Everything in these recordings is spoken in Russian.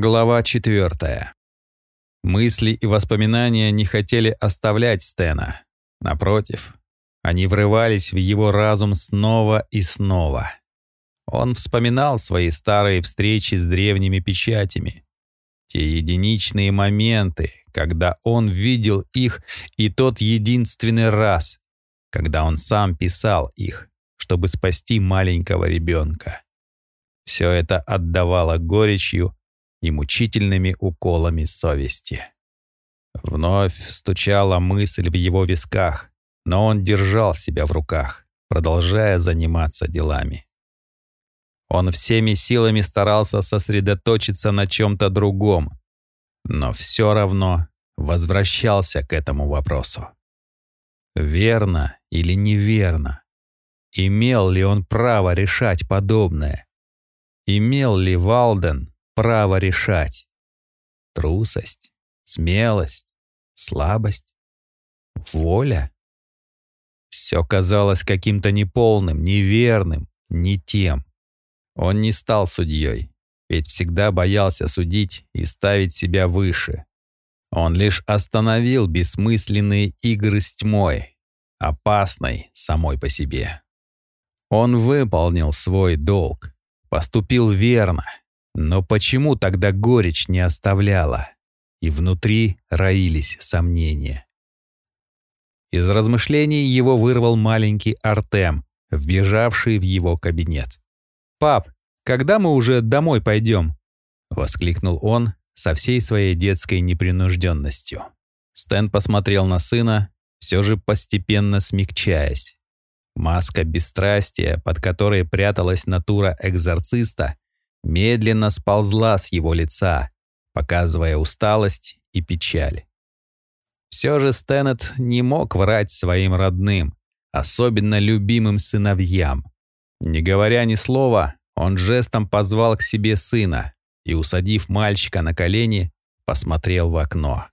Глава четвертая. Мысли и воспоминания не хотели оставлять Стена. Напротив, они врывались в его разум снова и снова. Он вспоминал свои старые встречи с древними печатями. Те единичные моменты, когда он видел их, и тот единственный раз, когда он сам писал их, чтобы спасти маленького ребенка. Все это отдавало горечью и мучительными уколами совести. Вновь стучала мысль в его висках, но он держал себя в руках, продолжая заниматься делами. Он всеми силами старался сосредоточиться на чем-то другом, но все равно возвращался к этому вопросу. Верно или неверно? Имел ли он право решать подобное? Имел ли Валден право решать. Трусость, смелость, слабость, воля. Все казалось каким-то неполным, неверным, не тем. Он не стал судьей, ведь всегда боялся судить и ставить себя выше. Он лишь остановил бессмысленные игры с тьмой, опасной самой по себе. Он выполнил свой долг, поступил верно, но почему тогда горечь не оставляла? И внутри роились сомнения. Из размышлений его вырвал маленький Артем, вбежавший в его кабинет. «Пап, когда мы уже домой пойдем?» — воскликнул он со всей своей детской непринужденностью. Стэн посмотрел на сына, все же постепенно смягчаясь. Маска бесстрастия, под которой пряталась натура экзорциста, медленно сползла с его лица, показывая усталость и печаль. Все же Стэннет не мог врать своим родным, особенно любимым сыновьям. Не говоря ни слова, он жестом позвал к себе сына и, усадив мальчика на колени, посмотрел в окно.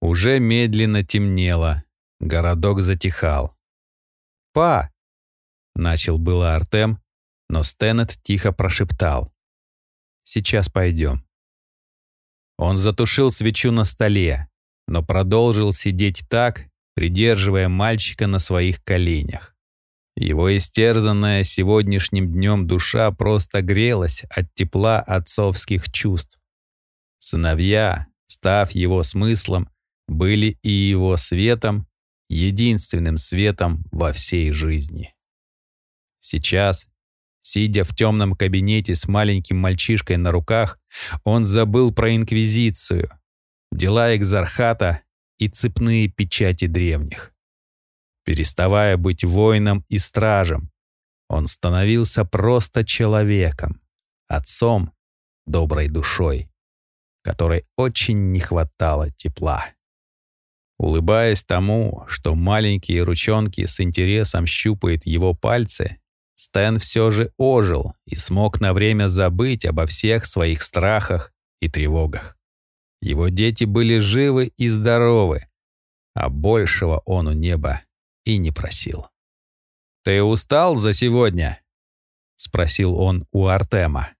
Уже медленно темнело, городок затихал. «Па!» — начал было Артем, но Стэннет тихо прошептал. Сейчас пойдем». Он затушил свечу на столе, но продолжил сидеть так, придерживая мальчика на своих коленях. Его истерзанная сегодняшним днем душа просто грелась от тепла отцовских чувств. Сыновья, став его смыслом, были и его светом, единственным светом во всей жизни. Сейчас, Сидя в темном кабинете с маленьким мальчишкой на руках, он забыл про Инквизицию, дела Экзархата и цепные печати древних. Переставая быть воином и стражем, он становился просто человеком, отцом, доброй душой, которой очень не хватало тепла. Улыбаясь тому, что маленькие ручонки с интересом щупают его пальцы, Стэн все же ожил и смог на время забыть обо всех своих страхах и тревогах. Его дети были живы и здоровы, а большего он у неба и не просил. «Ты устал за сегодня?» — спросил он у Артема.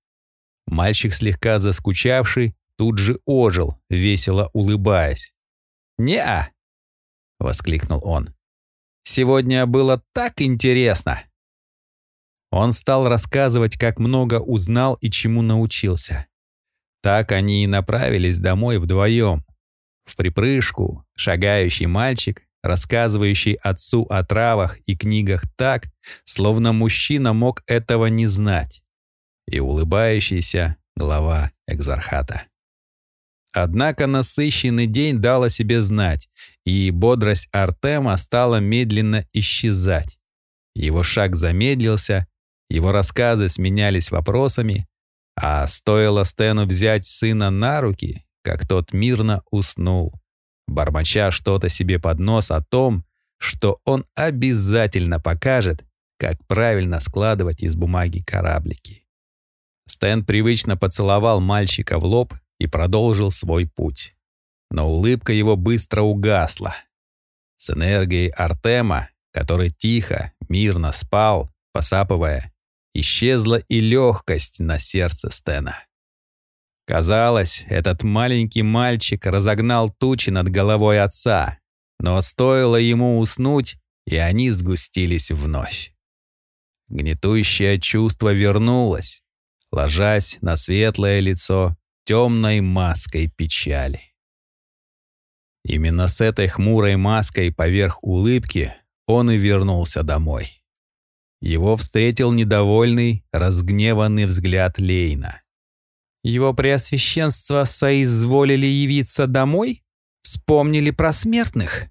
Мальчик, слегка заскучавший, тут же ожил, весело улыбаясь. «Не-а!» — воскликнул он. «Сегодня было так интересно!» Он стал рассказывать, как много узнал и чему научился. Так они и направились домой вдвоем. В припрыжку, шагающий мальчик, рассказывающий отцу о травах и книгах так, словно мужчина мог этого не знать, и улыбающийся глава экзархата. Однако насыщенный день дал о себе знать, и бодрость Артема стала медленно исчезать. Его шаг замедлился, его рассказы сменялись вопросами, а стоило Стэну взять сына на руки, как тот мирно уснул, бормоча что-то себе под нос о том, что он обязательно покажет, как правильно складывать из бумаги кораблики. Стэн привычно поцеловал мальчика в лоб и продолжил свой путь. Но улыбка его быстро угасла. С энергией Артема, который тихо, мирно спал, посапывая, Исчезла и легкость на сердце Стена. Казалось, этот маленький мальчик разогнал тучи над головой отца, но стоило ему уснуть, и они сгустились вновь. Гнетущее чувство вернулось, ложась на светлое лицо темной маской печали. Именно с этой хмурой маской поверх улыбки он и вернулся домой. Его встретил недовольный, разгневанный взгляд Лейна. «Его преосвященство соизволили явиться домой? Вспомнили про смертных?»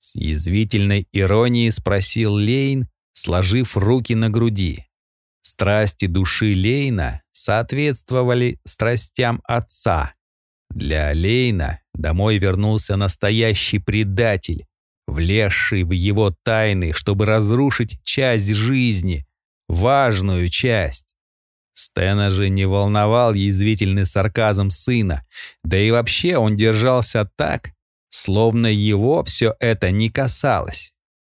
С язвительной иронией спросил Лейн, сложив руки на груди. Страсти души Лейна соответствовали страстям отца. Для Лейна домой вернулся настоящий предатель, влезший в его тайны, чтобы разрушить часть жизни, важную часть. Стена же не волновал язвительный сарказм сына, да и вообще он держался так, словно его все это не касалось.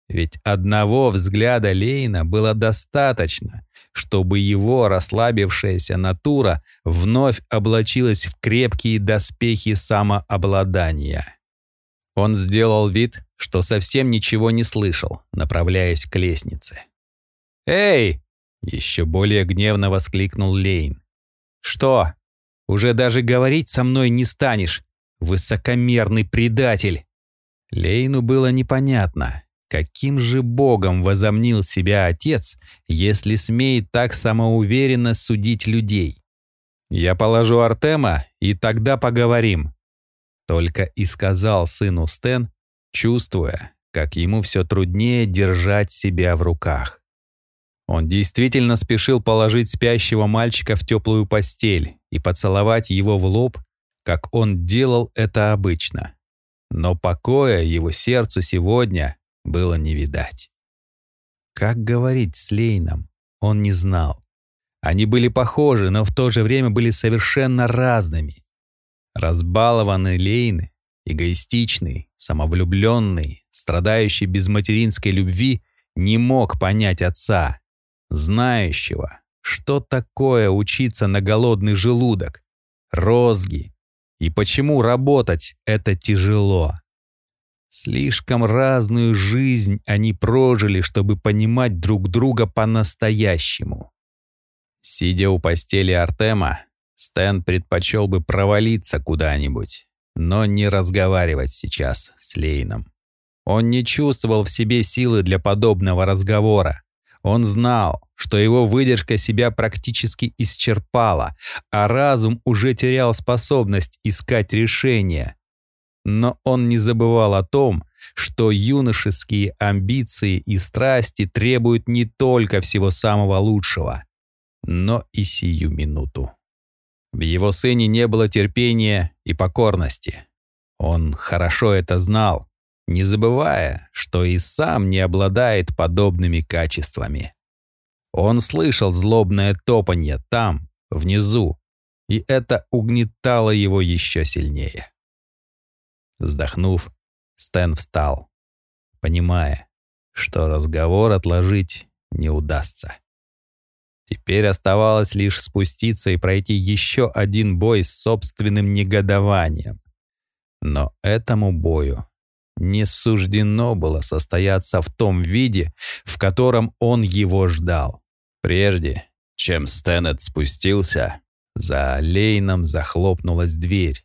Ведь одного взгляда Лейна было достаточно, чтобы его расслабившаяся натура вновь облачилась в крепкие доспехи самообладания. Он сделал вид, что совсем ничего не слышал, направляясь к лестнице. «Эй!» — еще более гневно воскликнул Лейн. «Что? Уже даже говорить со мной не станешь, высокомерный предатель!» Лейну было непонятно, каким же богом возомнил себя отец, если смеет так самоуверенно судить людей. «Я положу Артема, и тогда поговорим», только и сказал сыну Стэн, чувствуя, как ему все труднее держать себя в руках. Он действительно спешил положить спящего мальчика в теплую постель и поцеловать его в лоб, как он делал это обычно. Но покоя его сердцу сегодня было не видать. Как говорить с Лейном, он не знал. Они были похожи, но в то же время были совершенно разными. Разбалованный Лейн, эгоистичный, самовлюбленный, страдающий без материнской любви, не мог понять отца, знающего, что такое учиться на голодный желудок, розги, и почему работать это тяжело. Слишком разную жизнь они прожили, чтобы понимать друг друга по-настоящему. Сидя у постели Артема, Стэн предпочел бы провалиться куда-нибудь, но не разговаривать сейчас с Лейном. Он не чувствовал в себе силы для подобного разговора. Он знал, что его выдержка себя практически исчерпала, а разум уже терял способность искать решения. Но он не забывал о том, что юношеские амбиции и страсти требуют не только всего самого лучшего, но и сию минуту. В его сыне не было терпения и покорности. Он хорошо это знал, не забывая, что и сам не обладает подобными качествами. Он слышал злобное топанье там, внизу, и это угнетало его еще сильнее. Вздохнув, Стэн встал, понимая, что разговор отложить не удастся. Теперь оставалось лишь спуститься и пройти еще один бой с собственным негодованием. Но этому бою не суждено было состояться в том виде, в котором он его ждал. Прежде, чем Стэнет спустился, за Лейном захлопнулась дверь.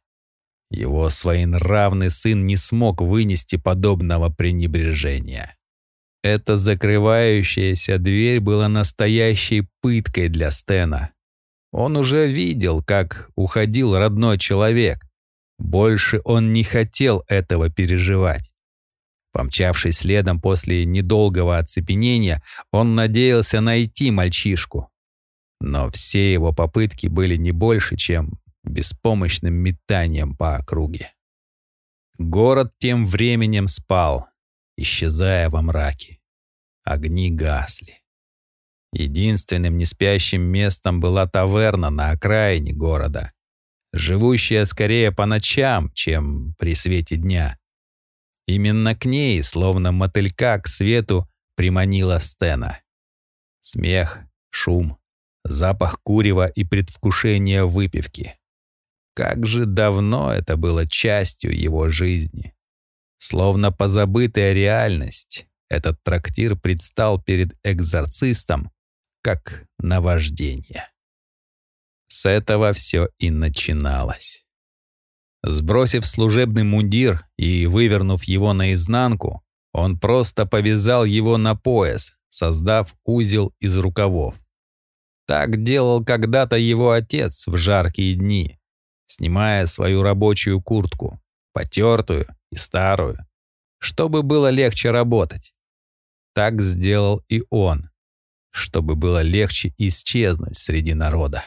Его своенравный сын не смог вынести подобного пренебрежения. Эта закрывающаяся дверь была настоящей пыткой для Стена. Он уже видел, как уходил родной человек. Больше он не хотел этого переживать. Помчавшись следом после недолгого оцепенения, он надеялся найти мальчишку. Но все его попытки были не больше, чем беспомощным метанием по округе. Город тем временем спал, исчезая во мраке. Огни гасли. Единственным неспящим местом была таверна на окраине города, живущая скорее по ночам, чем при свете дня. Именно к ней, словно мотылька к свету, приманила Стена. Смех, шум, запах курева и предвкушение выпивки. как же давно это было частью его жизни. Словно позабытая реальность, этот трактир предстал перед экзорцистом как наваждение. С этого все и начиналось. Сбросив служебный мундир и вывернув его наизнанку, он просто повязал его на пояс, создав узел из рукавов. Так делал когда-то его отец в жаркие дни, снимая свою рабочую куртку, потертую и старую, чтобы было легче работать. Так сделал и он, чтобы было легче исчезнуть среди народа.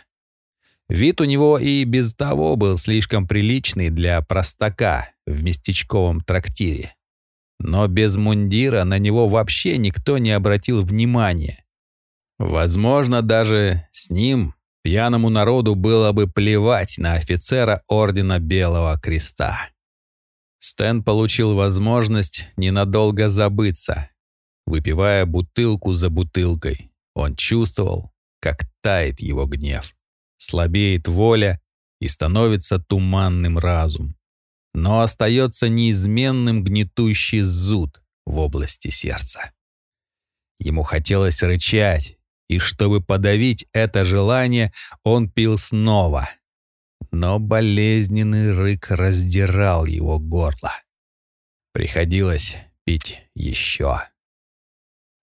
Вид у него и без того был слишком приличный для простака в местечковом трактире. Но без мундира на него вообще никто не обратил внимания. Возможно, даже с ним пьяному народу было бы плевать на офицера Ордена Белого Креста. Стэн получил возможность ненадолго забыться. Выпивая бутылку за бутылкой, он чувствовал, как тает его гнев слабеет воля и становится туманным разум. Но остается неизменным гнетущий зуд в области сердца. Ему хотелось рычать, и чтобы подавить это желание, он пил снова. Но болезненный рык раздирал его горло. Приходилось пить еще.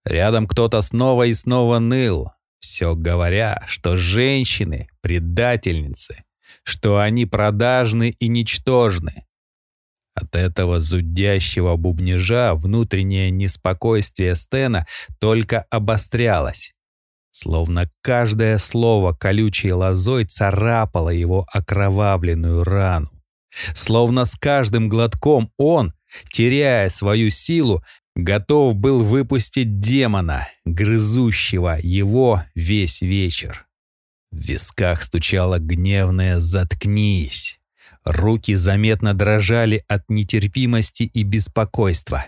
Рядом кто-то снова и снова ныл, все говоря, что женщины — предательницы, что они продажны и ничтожны. От этого зудящего бубнежа внутреннее неспокойствие Стена только обострялось. Словно каждое слово колючей лозой царапало его окровавленную рану. Словно с каждым глотком он, теряя свою силу, готов был выпустить демона, грызущего его весь вечер. В висках стучало гневное «заткнись». Руки заметно дрожали от нетерпимости и беспокойства.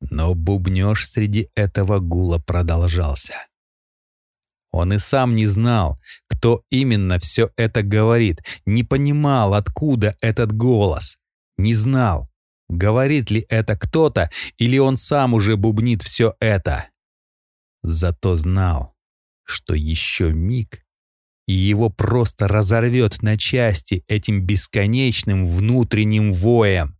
Но бубнёж среди этого гула продолжался. Он и сам не знал, кто именно все это говорит, не понимал, откуда этот голос, не знал, Говорит ли это кто-то, или он сам уже бубнит все это? Зато знал, что еще миг, и его просто разорвет на части этим бесконечным внутренним воем.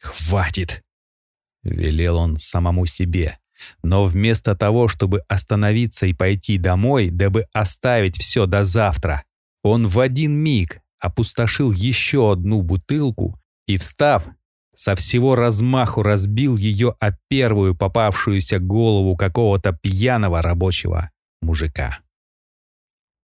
«Хватит!» — велел он самому себе. Но вместо того, чтобы остановиться и пойти домой, дабы оставить все до завтра, он в один миг опустошил еще одну бутылку и, встав, со всего размаху разбил ее о первую попавшуюся голову какого-то пьяного рабочего мужика.